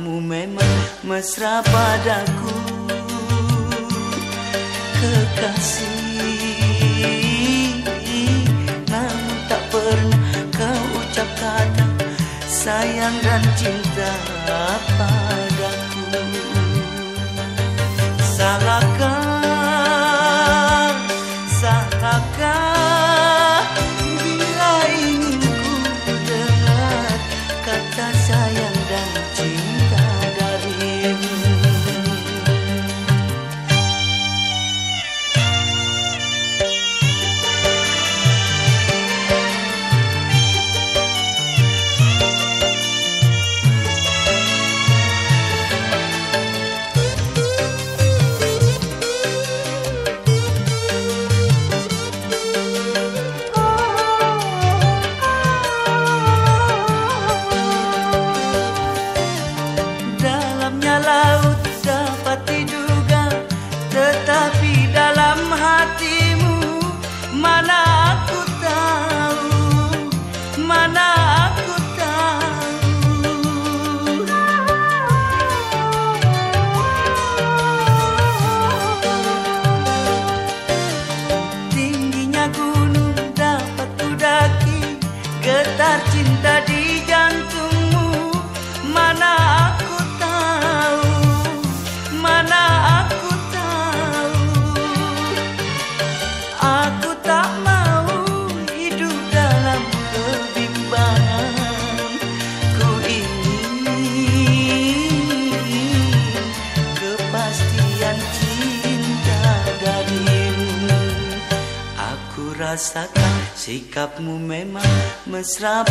sikapmu memang mesra padaku. Kekasih mesra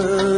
oh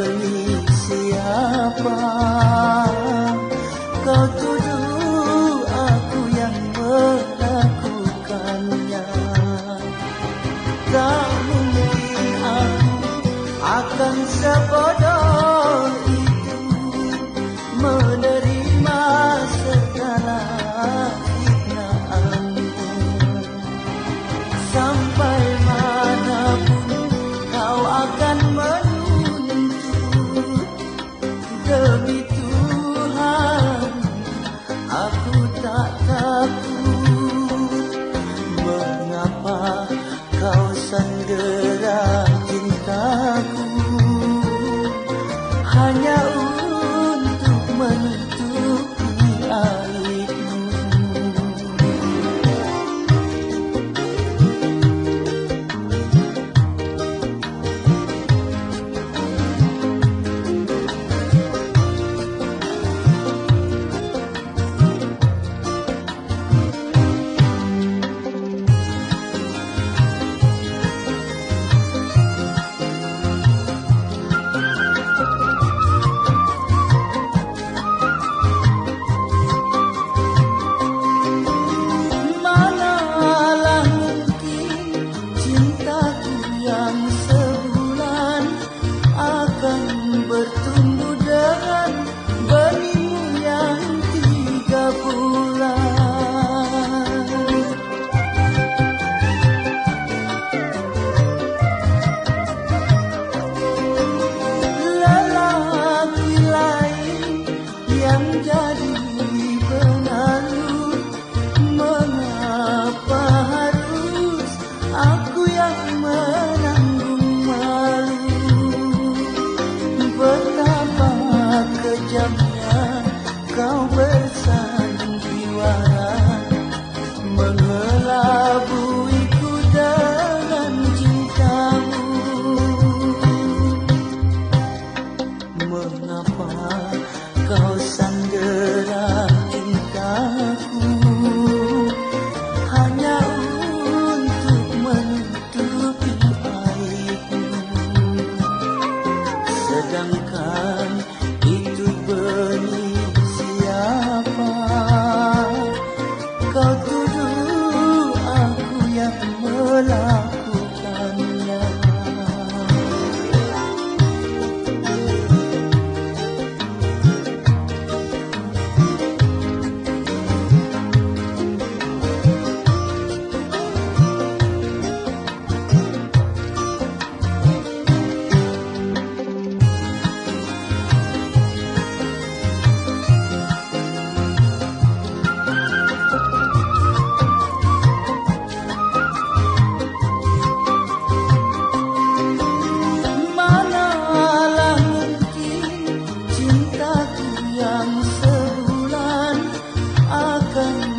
cần